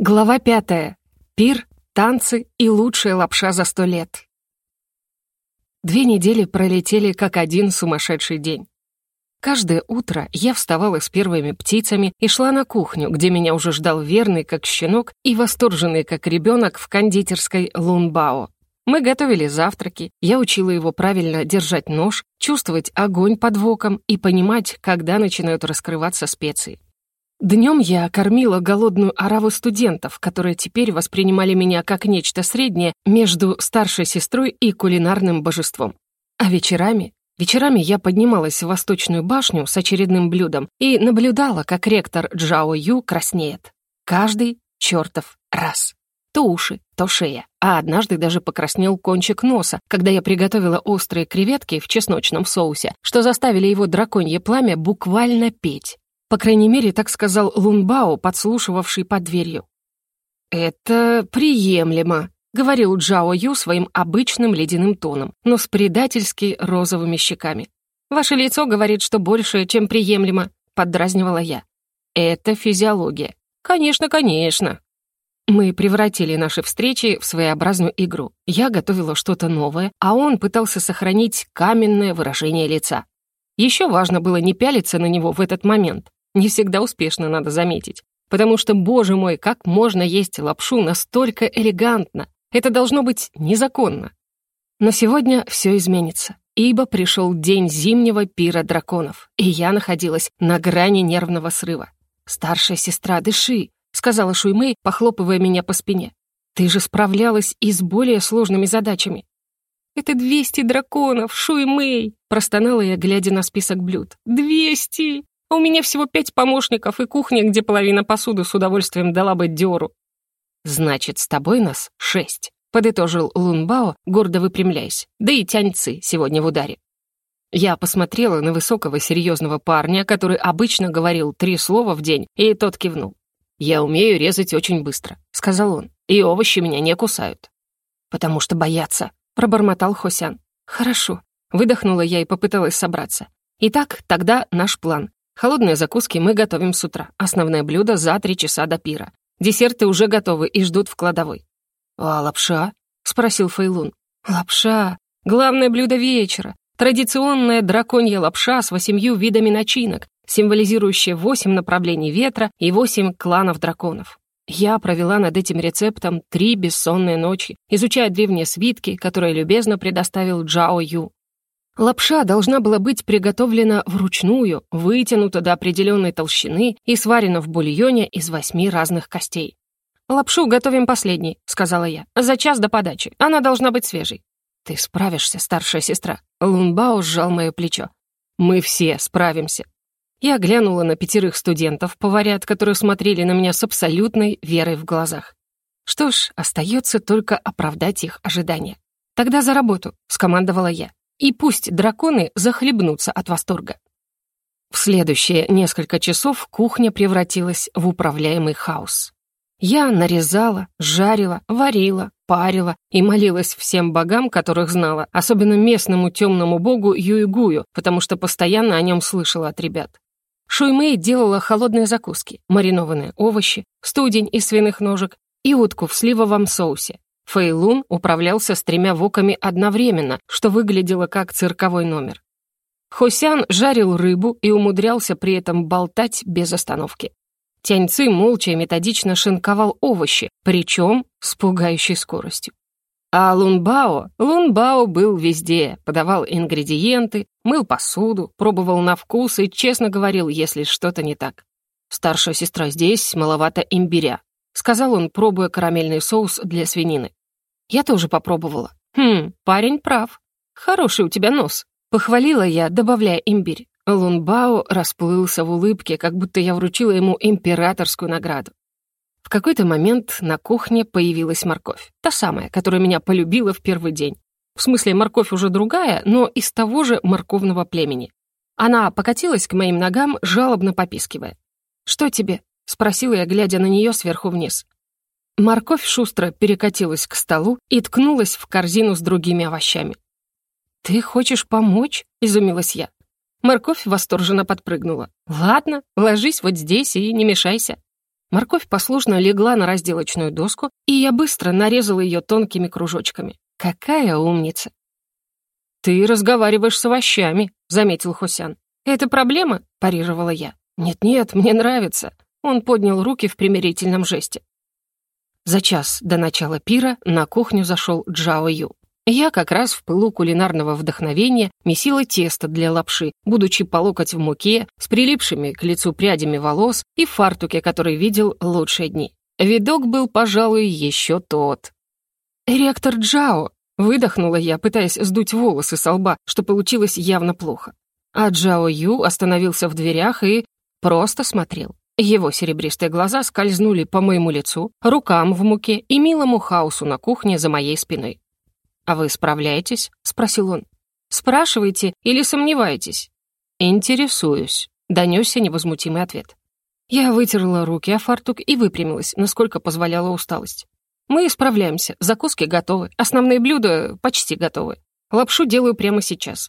Глава пятая. Пир, танцы и лучшая лапша за сто лет. Две недели пролетели как один сумасшедший день. Каждое утро я вставала с первыми птицами и шла на кухню, где меня уже ждал верный, как щенок, и восторженный, как ребенок, в кондитерской Лунбао. Мы готовили завтраки, я учила его правильно держать нож, чувствовать огонь под воком и понимать, когда начинают раскрываться специи. Днем я кормила голодную ораву студентов, которые теперь воспринимали меня как нечто среднее между старшей сестрой и кулинарным божеством. А вечерами? Вечерами я поднималась в восточную башню с очередным блюдом и наблюдала, как ректор Джао Ю краснеет. Каждый чертов раз. То уши, то шея. А однажды даже покраснел кончик носа, когда я приготовила острые креветки в чесночном соусе, что заставили его драконье пламя буквально петь. По крайней мере, так сказал Лунбао, подслушивавший под дверью. «Это приемлемо», — говорил Джао Ю своим обычным ледяным тоном, но с предательски розовыми щеками. «Ваше лицо говорит, что больше, чем приемлемо», — поддразнивала я. «Это физиология». «Конечно, конечно». Мы превратили наши встречи в своеобразную игру. Я готовила что-то новое, а он пытался сохранить каменное выражение лица. Еще важно было не пялиться на него в этот момент. Не всегда успешно, надо заметить. Потому что, боже мой, как можно есть лапшу настолько элегантно? Это должно быть незаконно. Но сегодня все изменится, ибо пришел день зимнего пира драконов, и я находилась на грани нервного срыва. «Старшая сестра, дыши», — сказала Шуймэй, похлопывая меня по спине. «Ты же справлялась и с более сложными задачами». «Это двести драконов, Шуймэй!» — простонала я, глядя на список блюд. «Двести!» У меня всего пять помощников и кухня, где половина посуды с удовольствием дала бы Диору. «Значит, с тобой нас шесть», — подытожил Лунбао, гордо выпрямляясь. «Да и тяньцы сегодня в ударе». Я посмотрела на высокого серьезного парня, который обычно говорил три слова в день, и тот кивнул. «Я умею резать очень быстро», — сказал он, «и овощи меня не кусают». «Потому что боятся», — пробормотал Хосян. «Хорошо», — выдохнула я и попыталась собраться. «Итак, тогда наш план. Холодные закуски мы готовим с утра. Основное блюдо за три часа до пира. Десерты уже готовы и ждут в кладовой. «А лапша?» — спросил Фейлун. «Лапша. Главное блюдо вечера. Традиционная драконья лапша с восемью видами начинок, символизирующая восемь направлений ветра и восемь кланов драконов. Я провела над этим рецептом три бессонные ночи, изучая древние свитки, которые любезно предоставил Джао Ю. Лапша должна была быть приготовлена вручную, вытянута до определенной толщины и сварена в бульоне из восьми разных костей. «Лапшу готовим последней», — сказала я, — «за час до подачи. Она должна быть свежей». «Ты справишься, старшая сестра». Лунбао сжал мое плечо. «Мы все справимся». Я глянула на пятерых студентов, поварят, которые смотрели на меня с абсолютной верой в глазах. Что ж, остается только оправдать их ожидания. «Тогда за работу», — скомандовала я и пусть драконы захлебнутся от восторга. В следующие несколько часов кухня превратилась в управляемый хаос. Я нарезала, жарила, варила, парила и молилась всем богам, которых знала, особенно местному темному богу Юйгую, потому что постоянно о нем слышала от ребят. Шуймэй делала холодные закуски, маринованные овощи, студень из свиных ножек и утку в сливовом соусе, Фейлун управлялся с тремя воками одновременно, что выглядело как цирковой номер. Хосян жарил рыбу и умудрялся при этом болтать без остановки. Тяньцы молча и методично шинковал овощи, причем с пугающей скоростью. А Лунбао, Лунбао был везде, подавал ингредиенты, мыл посуду, пробовал на вкус и честно говорил, если что-то не так. «Старшая сестра здесь, маловато имбиря», — сказал он, пробуя карамельный соус для свинины. Я тоже попробовала. Хм, парень прав. Хороший у тебя нос. Похвалила я, добавляя имбирь. Лунбао расплылся в улыбке, как будто я вручила ему императорскую награду. В какой-то момент на кухне появилась морковь. Та самая, которая меня полюбила в первый день. В смысле, морковь уже другая, но из того же морковного племени. Она покатилась к моим ногам, жалобно попискивая. «Что тебе?» — спросила я, глядя на нее сверху вниз. Морковь шустро перекатилась к столу и ткнулась в корзину с другими овощами. «Ты хочешь помочь?» — изумилась я. Морковь восторженно подпрыгнула. «Ладно, ложись вот здесь и не мешайся». Морковь послушно легла на разделочную доску, и я быстро нарезала ее тонкими кружочками. Какая умница! «Ты разговариваешь с овощами», — заметил Хусян. «Это проблема?» — парировала я. «Нет-нет, мне нравится». Он поднял руки в примирительном жесте. За час до начала пира на кухню зашел Джао Ю. Я как раз в пылу кулинарного вдохновения месила тесто для лапши, будучи по локоть в муке, с прилипшими к лицу прядями волос и фартуке, который видел лучшие дни. Видок был, пожалуй, еще тот. «Ректор Джао!» — выдохнула я, пытаясь сдуть волосы со лба, что получилось явно плохо. А Джао Ю остановился в дверях и просто смотрел. Его серебристые глаза скользнули по моему лицу, рукам в муке и милому хаосу на кухне за моей спиной. «А вы справляетесь?» — спросил он. «Спрашиваете или сомневаетесь?» «Интересуюсь», — донесся невозмутимый ответ. Я вытерла руки о фартук и выпрямилась, насколько позволяла усталость. «Мы справляемся, закуски готовы, основные блюда почти готовы. Лапшу делаю прямо сейчас».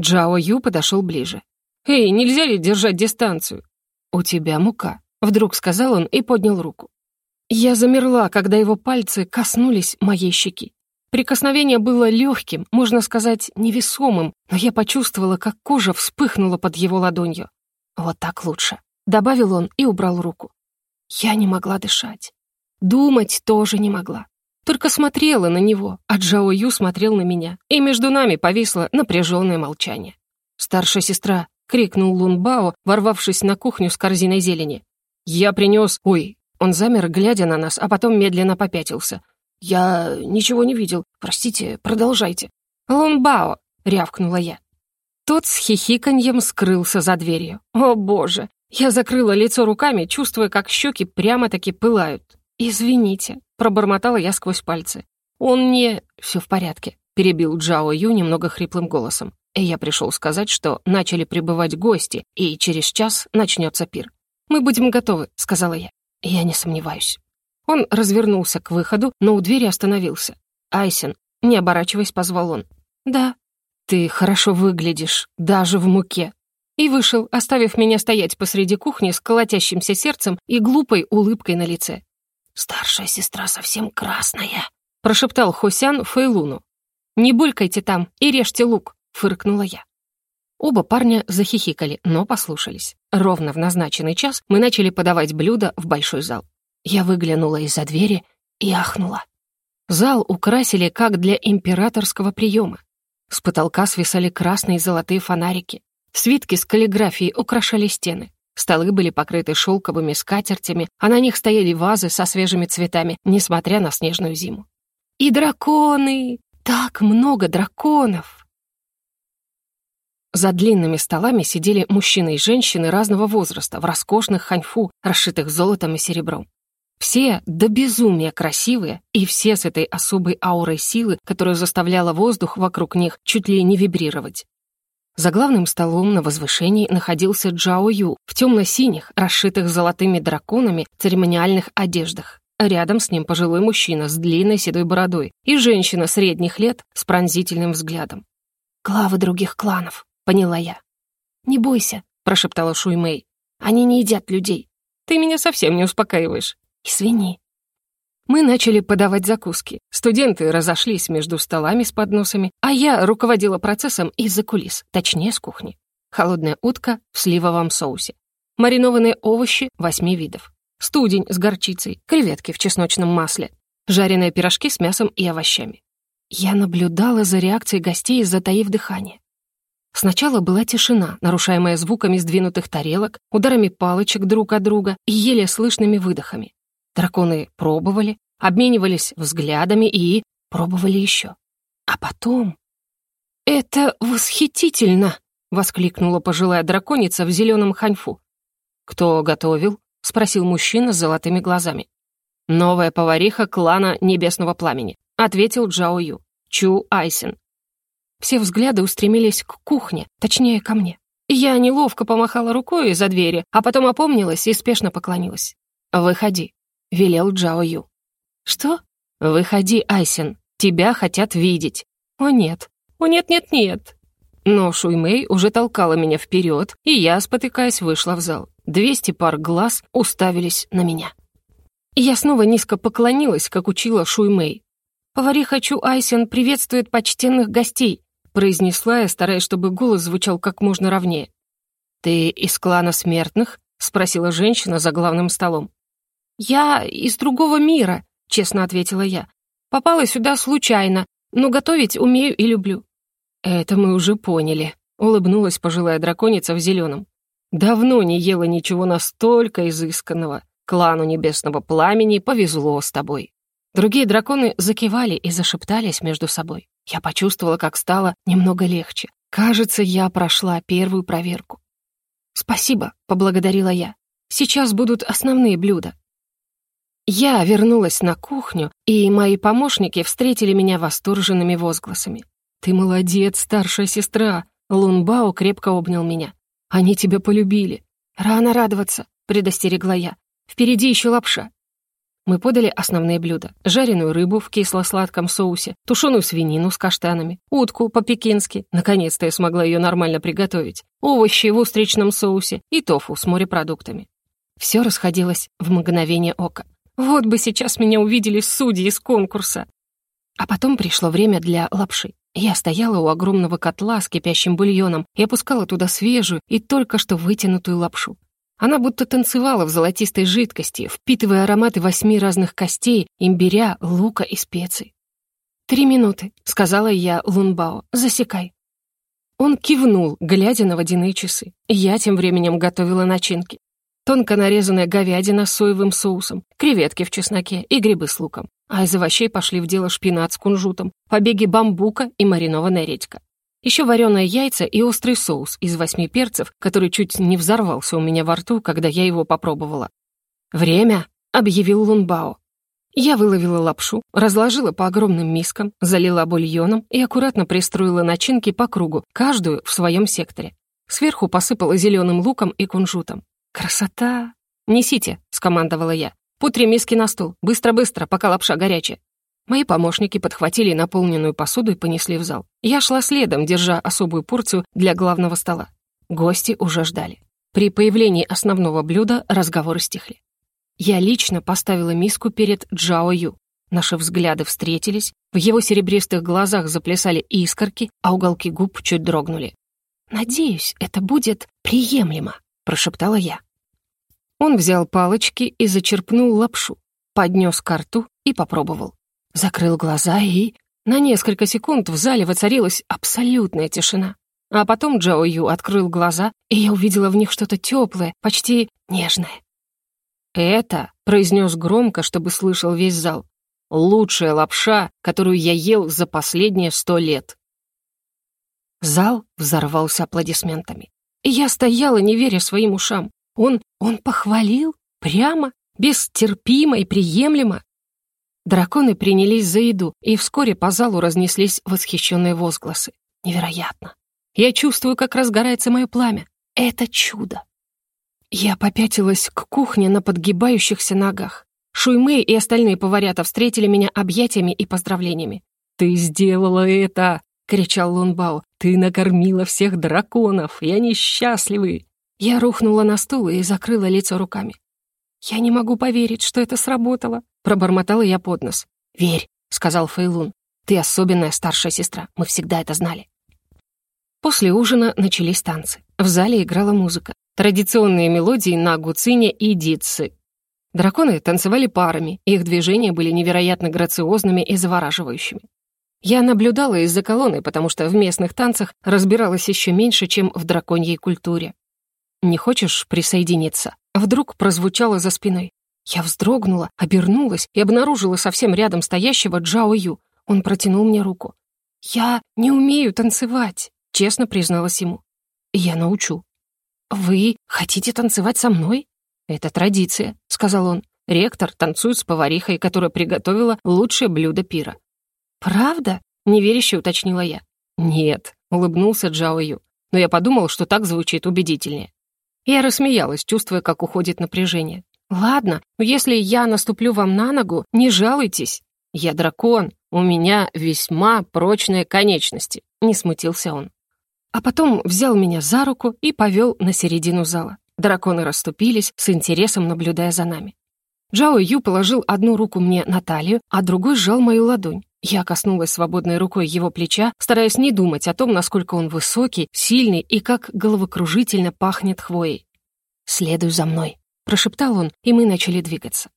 Джао Ю подошел ближе. «Эй, нельзя ли держать дистанцию?» «У тебя мука», — вдруг сказал он и поднял руку. Я замерла, когда его пальцы коснулись моей щеки. Прикосновение было легким, можно сказать, невесомым, но я почувствовала, как кожа вспыхнула под его ладонью. «Вот так лучше», — добавил он и убрал руку. Я не могла дышать. Думать тоже не могла. Только смотрела на него, а Джао Ю смотрел на меня, и между нами повисло напряженное молчание. «Старшая сестра», — крикнул Лун Бао, ворвавшись на кухню с корзиной зелени. «Я принес...» Ой, он замер, глядя на нас, а потом медленно попятился. «Я ничего не видел. Простите, продолжайте». «Лунбао!» — рявкнула я. Тот с хихиканьем скрылся за дверью. «О, боже!» Я закрыла лицо руками, чувствуя, как щеки прямо-таки пылают. «Извините», — пробормотала я сквозь пальцы. «Он не...» «Все в порядке», — перебил Джао Ю немного хриплым голосом. Я пришел сказать, что начали прибывать гости, и через час начнется пир. «Мы будем готовы», — сказала я. «Я не сомневаюсь». Он развернулся к выходу, но у двери остановился. «Айсен», не оборачиваясь, позвал он. «Да». «Ты хорошо выглядишь, даже в муке». И вышел, оставив меня стоять посреди кухни с колотящимся сердцем и глупой улыбкой на лице. «Старшая сестра совсем красная», — прошептал Хосян Фейлуну. «Не булькайте там и режьте лук», — фыркнула я. Оба парня захихикали, но послушались. Ровно в назначенный час мы начали подавать блюда в большой зал. Я выглянула из-за двери и ахнула. Зал украсили как для императорского приема. С потолка свисали красные и золотые фонарики. Свитки с каллиграфией украшали стены. Столы были покрыты шелковыми скатертями, а на них стояли вазы со свежими цветами, несмотря на снежную зиму. И драконы! Так много драконов! За длинными столами сидели мужчины и женщины разного возраста в роскошных ханьфу, расшитых золотом и серебром. Все до безумия красивые, и все с этой особой аурой силы, которая заставляла воздух вокруг них чуть ли не вибрировать. За главным столом на возвышении находился Джао Ю в темно-синих, расшитых золотыми драконами, церемониальных одеждах. Рядом с ним пожилой мужчина с длинной седой бородой и женщина средних лет с пронзительным взглядом. «Главы других кланов», — поняла я. «Не бойся», — прошептала Шуймэй. «Они не едят людей. Ты меня совсем не успокаиваешь. «Извини». Мы начали подавать закуски. Студенты разошлись между столами с подносами, а я руководила процессом из-за кулис, точнее, с кухни. Холодная утка в сливовом соусе. Маринованные овощи восьми видов. Студень с горчицей, креветки в чесночном масле. Жареные пирожки с мясом и овощами. Я наблюдала за реакцией гостей, затаив дыхание. Сначала была тишина, нарушаемая звуками сдвинутых тарелок, ударами палочек друг от друга и еле слышными выдохами. Драконы пробовали, обменивались взглядами и пробовали еще. А потом... «Это восхитительно!» — воскликнула пожилая драконица в зеленом ханьфу. «Кто готовил?» — спросил мужчина с золотыми глазами. «Новая повариха клана Небесного Пламени», — ответил Джао Ю. Чу Айсен. Все взгляды устремились к кухне, точнее, ко мне. Я неловко помахала рукой из-за двери, а потом опомнилась и спешно поклонилась. «Выходи», — велел Джао Ю. «Что?» «Выходи, Айсен, тебя хотят видеть». «О нет, о нет-нет-нет». Но Шуймэй уже толкала меня вперед, и я, спотыкаясь, вышла в зал. 200 пар глаз уставились на меня. Я снова низко поклонилась, как учила Шуймэй. «Повариха Чу Айсен приветствует почтенных гостей», произнесла я, стараясь, чтобы голос звучал как можно ровнее. «Ты из клана смертных?» — спросила женщина за главным столом. «Я из другого мира», — честно ответила я. «Попала сюда случайно, но готовить умею и люблю». «Это мы уже поняли», — улыбнулась пожилая драконица в зеленом. «Давно не ела ничего настолько изысканного. Клану Небесного Пламени повезло с тобой». Другие драконы закивали и зашептались между собой. Я почувствовала, как стало немного легче. Кажется, я прошла первую проверку. «Спасибо», — поблагодарила я. «Сейчас будут основные блюда». Я вернулась на кухню, и мои помощники встретили меня восторженными возгласами. «Ты молодец, старшая сестра!» Лунбао крепко обнял меня. «Они тебя полюбили». «Рано радоваться», — предостерегла я. «Впереди еще лапша». Мы подали основные блюда. Жареную рыбу в кисло-сладком соусе, тушеную свинину с каштанами, утку по-пекински, наконец-то я смогла ее нормально приготовить, овощи в устричном соусе и тофу с морепродуктами. Все расходилось в мгновение ока. Вот бы сейчас меня увидели судьи из конкурса. А потом пришло время для лапши. Я стояла у огромного котла с кипящим бульоном и опускала туда свежую и только что вытянутую лапшу. Она будто танцевала в золотистой жидкости, впитывая ароматы восьми разных костей, имбиря, лука и специй. «Три минуты», — сказала я Лунбао, — «засекай». Он кивнул, глядя на водяные часы. Я тем временем готовила начинки. Тонко нарезанная говядина с соевым соусом, креветки в чесноке и грибы с луком. А из овощей пошли в дело шпинат с кунжутом, побеги бамбука и маринованная редька. Еще вареные яйца и острый соус из восьми перцев, который чуть не взорвался у меня во рту, когда я его попробовала. «Время!» — объявил Лунбао. Я выловила лапшу, разложила по огромным мискам, залила бульоном и аккуратно пристроила начинки по кругу, каждую в своем секторе. Сверху посыпала зеленым луком и кунжутом. «Красота!» «Несите», — скомандовала я. «Путри миски на стол. Быстро-быстро, пока лапша горячая». Мои помощники подхватили наполненную посуду и понесли в зал. Я шла следом, держа особую порцию для главного стола. Гости уже ждали. При появлении основного блюда разговоры стихли. Я лично поставила миску перед Джао Ю. Наши взгляды встретились, в его серебристых глазах заплясали искорки, а уголки губ чуть дрогнули. «Надеюсь, это будет приемлемо», прошептала я. Он взял палочки и зачерпнул лапшу, поднес ко рту и попробовал. Закрыл глаза и... На несколько секунд в зале воцарилась абсолютная тишина. А потом Джао Ю открыл глаза, и я увидела в них что-то теплое, почти нежное. «Это», — произнес громко, чтобы слышал весь зал, «лучшая лапша, которую я ел за последние сто лет». Зал взорвался аплодисментами. И я стояла, не веря своим ушам. Он, он похвалил? Прямо? Бестерпимо и приемлемо? Драконы принялись за еду, и вскоре по залу разнеслись восхищенные возгласы. Невероятно. Я чувствую, как разгорается мое пламя. Это чудо. Я попятилась к кухне на подгибающихся ногах. Шуймы и остальные поварята встретили меня объятиями и поздравлениями. «Ты сделала это!» кричал Лунбао. «Ты накормила всех драконов, и они счастливы!» Я рухнула на стул и закрыла лицо руками. «Я не могу поверить, что это сработало», — пробормотала я под нос. «Верь», — сказал Фейлун. «Ты особенная старшая сестра, мы всегда это знали». После ужина начались танцы. В зале играла музыка. Традиционные мелодии на гуцине и дитсы. Драконы танцевали парами, их движения были невероятно грациозными и завораживающими. Я наблюдала из-за колонны, потому что в местных танцах разбиралась еще меньше, чем в драконьей культуре. «Не хочешь присоединиться?» Вдруг прозвучало за спиной. Я вздрогнула, обернулась и обнаружила совсем рядом стоящего Джао Ю. Он протянул мне руку. «Я не умею танцевать», — честно призналась ему. «Я научу». «Вы хотите танцевать со мной?» «Это традиция», — сказал он. «Ректор танцует с поварихой, которая приготовила лучшее блюдо пира. «Правда?» — неверяще уточнила я. «Нет», — улыбнулся Джао Ю, но я подумал, что так звучит убедительнее. Я рассмеялась, чувствуя, как уходит напряжение. «Ладно, но если я наступлю вам на ногу, не жалуйтесь. Я дракон, у меня весьма прочные конечности», — не смутился он. А потом взял меня за руку и повел на середину зала. Драконы расступились, с интересом наблюдая за нами. Джао Ю положил одну руку мне на талию, а другой сжал мою ладонь. Я коснулась свободной рукой его плеча, стараясь не думать о том, насколько он высокий, сильный и как головокружительно пахнет хвоей. «Следуй за мной», — прошептал он, и мы начали двигаться.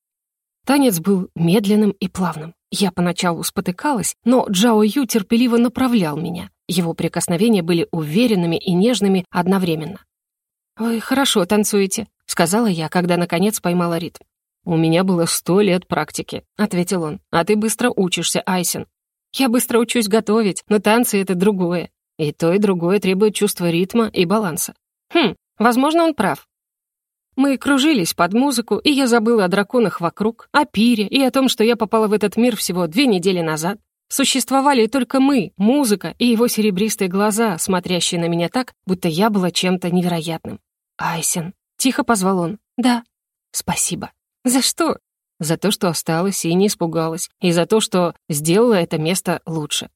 Танец был медленным и плавным. Я поначалу спотыкалась, но Джао Ю терпеливо направлял меня. Его прикосновения были уверенными и нежными одновременно. «Вы хорошо танцуете», — сказала я, когда наконец поймала ритм. «У меня было сто лет практики», — ответил он. «А ты быстро учишься, Айсен». «Я быстро учусь готовить, но танцы — это другое. И то, и другое требует чувства ритма и баланса». «Хм, возможно, он прав». Мы кружились под музыку, и я забыла о драконах вокруг, о пире и о том, что я попала в этот мир всего две недели назад. Существовали только мы, музыка и его серебристые глаза, смотрящие на меня так, будто я была чем-то невероятным. «Айсен», — тихо позвал он. «Да». «Спасибо». «За что?» «За то, что осталась и не испугалась, и за то, что сделала это место лучше».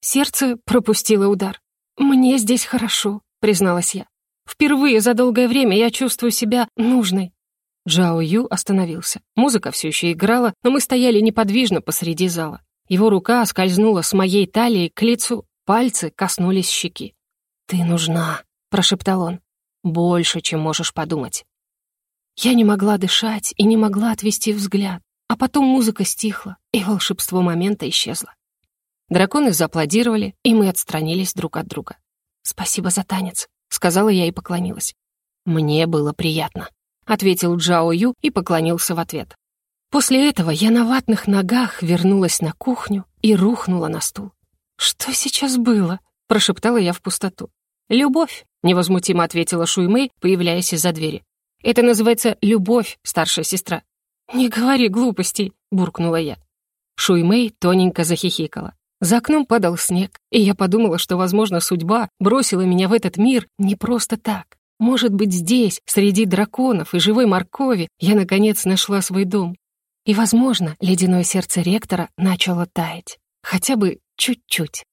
Сердце пропустило удар. «Мне здесь хорошо», — призналась я. «Впервые за долгое время я чувствую себя нужной». Джао Ю остановился. Музыка все еще играла, но мы стояли неподвижно посреди зала. Его рука скользнула с моей талии к лицу, пальцы коснулись щеки. «Ты нужна», — прошептал он. «Больше, чем можешь подумать». Я не могла дышать и не могла отвести взгляд, а потом музыка стихла, и волшебство момента исчезло. Драконы зааплодировали, и мы отстранились друг от друга. «Спасибо за танец», — сказала я и поклонилась. «Мне было приятно», — ответил Джао Ю и поклонился в ответ. После этого я на ватных ногах вернулась на кухню и рухнула на стул. «Что сейчас было?» — прошептала я в пустоту. «Любовь», — невозмутимо ответила Шуймэй, появляясь из-за двери. Это называется любовь, старшая сестра». «Не говори глупостей», — буркнула я. Шуймэй тоненько захихикала. За окном падал снег, и я подумала, что, возможно, судьба бросила меня в этот мир не просто так. Может быть, здесь, среди драконов и живой моркови, я, наконец, нашла свой дом. И, возможно, ледяное сердце ректора начало таять. Хотя бы чуть-чуть.